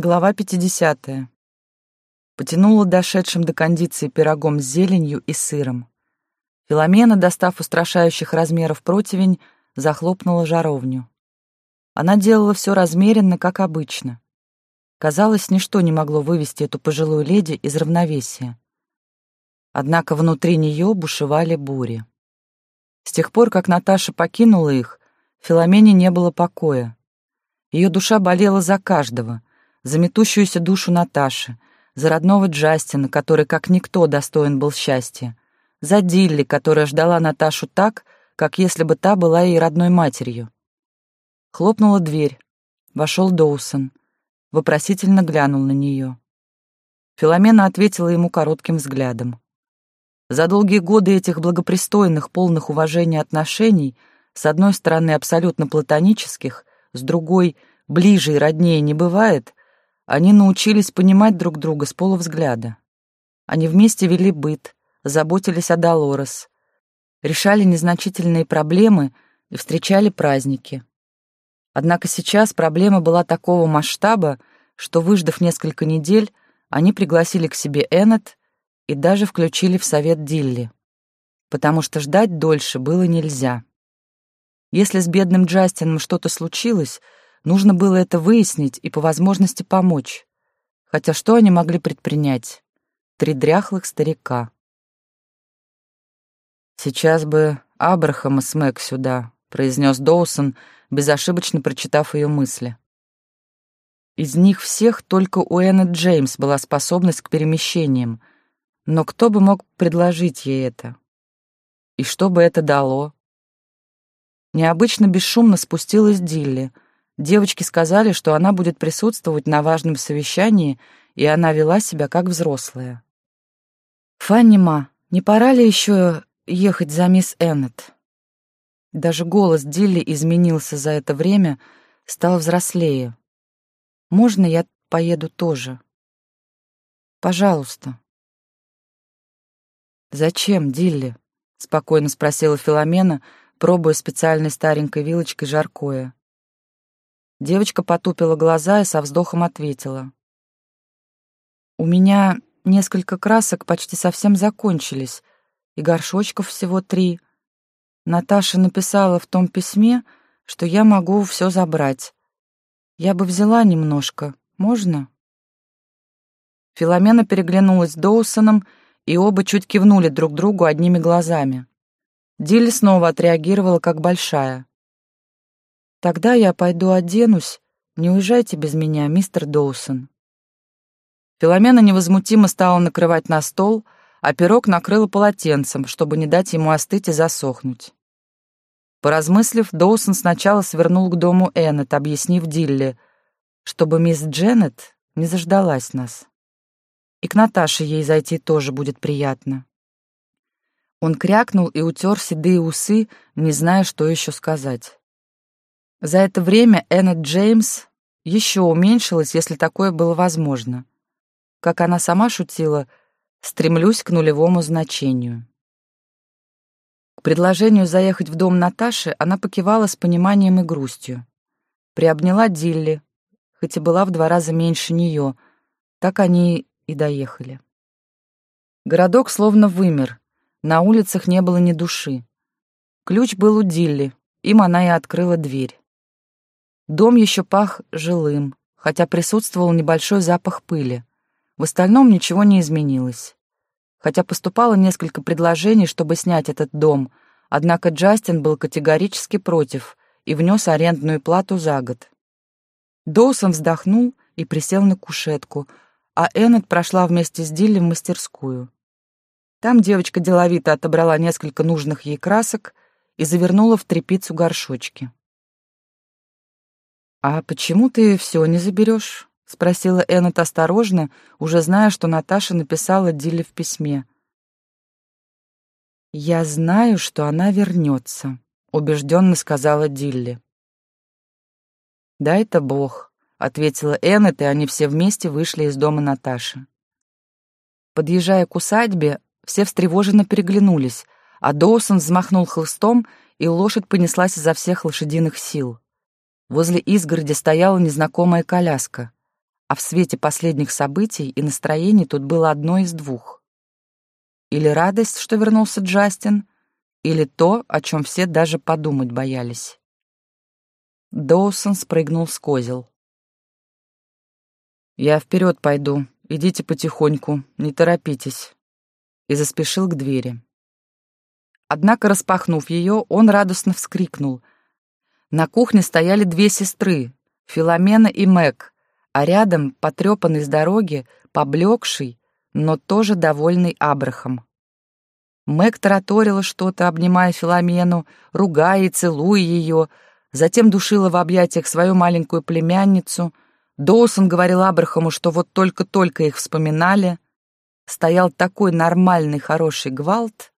Глава 50. Потянула дошедшим до кондиции пирогом с зеленью и сыром. Филомена, достав устрашающих размеров противень, захлопнула жаровню. Она делала все размеренно, как обычно. Казалось, ничто не могло вывести эту пожилую леди из равновесия. Однако внутри нее бушевали бури. С тех пор, как Наташа покинула их, Филомене не было покоя. Ее душа болела за каждого — за метущуюся душу Наташи, за родного Джастина, который как никто достоин был счастья, за Дилли, которая ждала Наташу так, как если бы та была ей родной матерью. Хлопнула дверь. Вошел Доусон. Вопросительно глянул на нее. Филомена ответила ему коротким взглядом. За долгие годы этих благопристойных, полных уважения отношений, с одной стороны абсолютно платонических, с другой — ближе и роднее не бывает, они научились понимать друг друга с полувзгляда. Они вместе вели быт, заботились о Долорес, решали незначительные проблемы и встречали праздники. Однако сейчас проблема была такого масштаба, что, выждав несколько недель, они пригласили к себе Эннет и даже включили в совет Дилли, потому что ждать дольше было нельзя. Если с бедным Джастином что-то случилось, Нужно было это выяснить и по возможности помочь. Хотя что они могли предпринять? Три дряхлых старика. «Сейчас бы Абрахама Смэк сюда», — произнес Доусон, безошибочно прочитав ее мысли. Из них всех только у Энны Джеймс была способность к перемещениям, но кто бы мог предложить ей это? И что бы это дало? Необычно бесшумно спустилась Дилли — Девочки сказали, что она будет присутствовать на важном совещании, и она вела себя как взрослая. «Фанни, ма, не пора ли еще ехать за мисс Эннет?» Даже голос Дилли изменился за это время, стал взрослее. «Можно я поеду тоже?» «Пожалуйста». «Зачем, Дилли?» — спокойно спросила Филомена, пробуя специальной старенькой вилочкой жаркое. Девочка потупила глаза и со вздохом ответила. «У меня несколько красок почти совсем закончились, и горшочков всего три. Наташа написала в том письме, что я могу все забрать. Я бы взяла немножко, можно?» Филомена переглянулась с Доусоном, и оба чуть кивнули друг другу одними глазами. Дилли снова отреагировала как большая. Тогда я пойду оденусь. Не уезжайте без меня, мистер Доусон. Филомена невозмутимо стала накрывать на стол, а пирог накрыла полотенцем, чтобы не дать ему остыть и засохнуть. Поразмыслив, Доусон сначала свернул к дому Эннет, объяснив Дилли, чтобы мисс Дженнет не заждалась нас. И к Наташе ей зайти тоже будет приятно. Он крякнул и утер седые усы, не зная, что еще сказать. За это время Эннет Джеймс еще уменьшилась, если такое было возможно. Как она сама шутила, стремлюсь к нулевому значению. К предложению заехать в дом Наташи она покивала с пониманием и грустью. Приобняла Дилли, хоть и была в два раза меньше нее, так они и доехали. Городок словно вымер, на улицах не было ни души. Ключ был у Дилли, им она и открыла дверь. Дом еще пах жилым, хотя присутствовал небольшой запах пыли. В остальном ничего не изменилось. Хотя поступало несколько предложений, чтобы снять этот дом, однако Джастин был категорически против и внес арендную плату за год. Доусон вздохнул и присел на кушетку, а Эннет прошла вместе с Дилли в мастерскую. Там девочка деловито отобрала несколько нужных ей красок и завернула в тряпицу горшочки. «А почему ты все не заберешь?» — спросила Эннет осторожно, уже зная, что Наташа написала Дилли в письме. «Я знаю, что она вернется», — убежденно сказала Дилли. «Да это Бог», — ответила Эннет, и они все вместе вышли из дома Наташи. Подъезжая к усадьбе, все встревоженно переглянулись, а Доусон взмахнул хлыстом, и лошадь понеслась изо всех лошадиных сил. Возле изгороди стояла незнакомая коляска. а в свете последних событий и настроений тут было одно из двух. Или радость, что вернулся Джастин, или то, о чем все даже подумать боялись. Доусон спрыгнул с козел. «Я вперед пойду, идите потихоньку, не торопитесь», и заспешил к двери. Однако, распахнув ее, он радостно вскрикнул. На кухне стояли две сестры, Филомена и Мэг, а рядом, потрепанный с дороги, поблекший, но тоже довольный Абрахам. Мэг тараторила что-то, обнимая Филомену, ругая и целуя ее, затем душила в объятиях свою маленькую племянницу. Доусон говорил Абрахаму, что вот только-только их вспоминали. Стоял такой нормальный, хороший гвалт.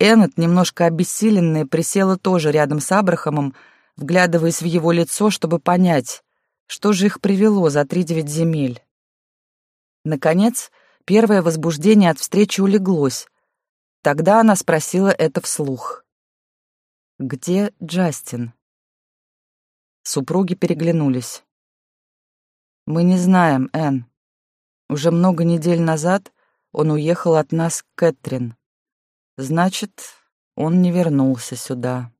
Эннет, немножко обессиленная, присела тоже рядом с Абрахамом, вглядываясь в его лицо, чтобы понять, что же их привело за три девять земель. Наконец, первое возбуждение от встречи улеглось, Тогда она спросила это вслух. «Где Джастин?» Супруги переглянулись. «Мы не знаем, Энн. Уже много недель назад он уехал от нас к Кэтрин. Значит, он не вернулся сюда».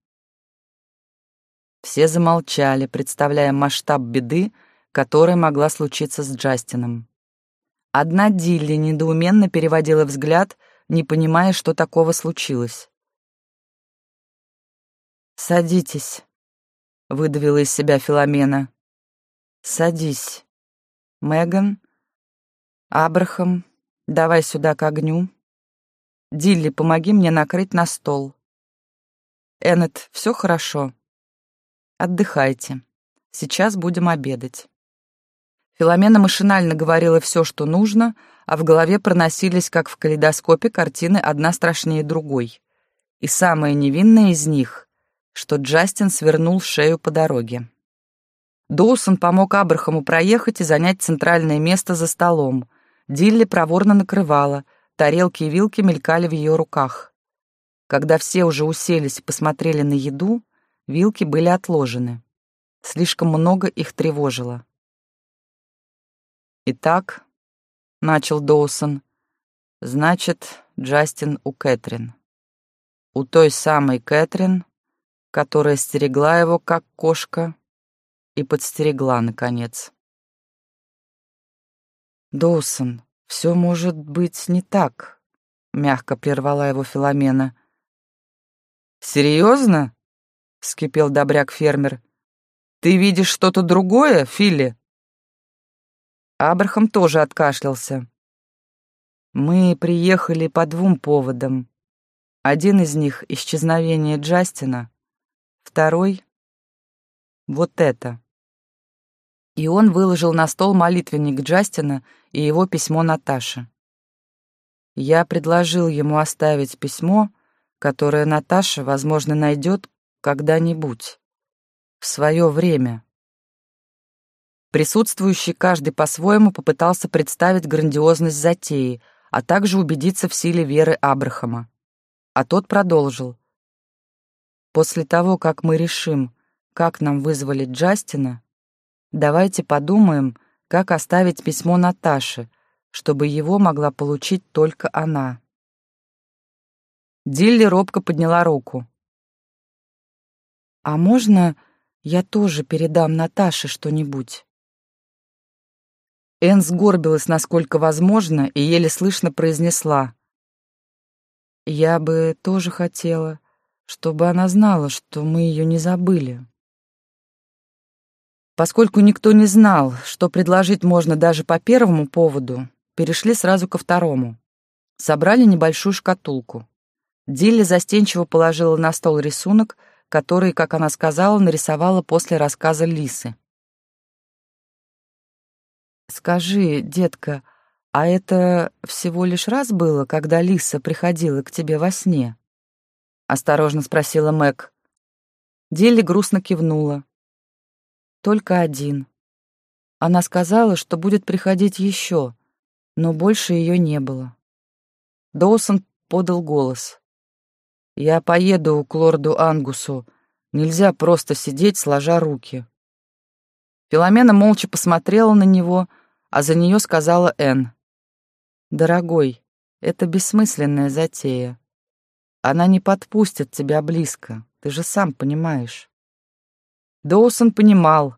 Все замолчали, представляя масштаб беды, которая могла случиться с Джастином. Одна Дилли недоуменно переводила взгляд — не понимая, что такого случилось. «Садитесь», — выдавила из себя Филомена. «Садись. Меган, Абрахам, давай сюда к огню. Дилли, помоги мне накрыть на стол. Эннет, все хорошо. Отдыхайте. Сейчас будем обедать». Филомена машинально говорила все, что нужно, а в голове проносились, как в калейдоскопе, картины одна страшнее другой. И самая невинная из них, что Джастин свернул шею по дороге. Доусон помог Абрахаму проехать и занять центральное место за столом. Дилли проворно накрывала, тарелки и вилки мелькали в ее руках. Когда все уже уселись и посмотрели на еду, вилки были отложены. Слишком много их тревожило. «Итак», — начал Доусон, — «значит, Джастин у Кэтрин. У той самой Кэтрин, которая стерегла его, как кошка, и подстерегла, наконец». «Доусон, все может быть не так», — мягко прервала его Филомена. «Серьезно?» — вскипел добряк-фермер. «Ты видишь что-то другое, Филли?» Абрахам тоже откашлялся. Мы приехали по двум поводам. Один из них — исчезновение Джастина, второй — вот это. И он выложил на стол молитвенник Джастина и его письмо Наташе. Я предложил ему оставить письмо, которое Наташа, возможно, найдет когда-нибудь, в свое время. Присутствующий каждый по-своему попытался представить грандиозность затеи, а также убедиться в силе веры Абрахама. А тот продолжил. «После того, как мы решим, как нам вызволить Джастина, давайте подумаем, как оставить письмо Наташе, чтобы его могла получить только она». Дилли робко подняла руку. «А можно я тоже передам Наташе что-нибудь?» Энн сгорбилась, насколько возможно, и еле слышно произнесла. «Я бы тоже хотела, чтобы она знала, что мы ее не забыли». Поскольку никто не знал, что предложить можно даже по первому поводу, перешли сразу ко второму. Собрали небольшую шкатулку. Дилли застенчиво положила на стол рисунок, который, как она сказала, нарисовала после рассказа Лисы. «Скажи, детка, а это всего лишь раз было, когда Лиса приходила к тебе во сне?» — осторожно спросила Мэг. Дилли грустно кивнула. «Только один. Она сказала, что будет приходить еще, но больше ее не было». Доусон подал голос. «Я поеду к лорду Ангусу. Нельзя просто сидеть, сложа руки». Филомена молча посмотрела на него, а за нее сказала Энн. «Дорогой, это бессмысленная затея. Она не подпустит тебя близко, ты же сам понимаешь». Доусон понимал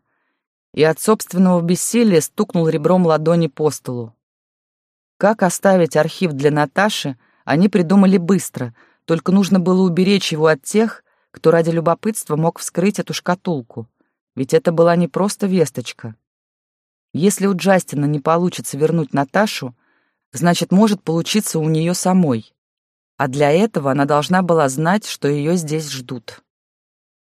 и от собственного бессилия стукнул ребром ладони по столу. Как оставить архив для Наташи, они придумали быстро, только нужно было уберечь его от тех, кто ради любопытства мог вскрыть эту шкатулку. Ведь это была не просто весточка. Если у Джастина не получится вернуть Наташу, значит, может получиться у нее самой. А для этого она должна была знать, что ее здесь ждут.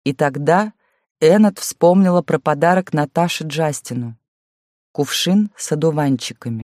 И тогда Эннет вспомнила про подарок Наташе Джастину. Кувшин с одуванчиками.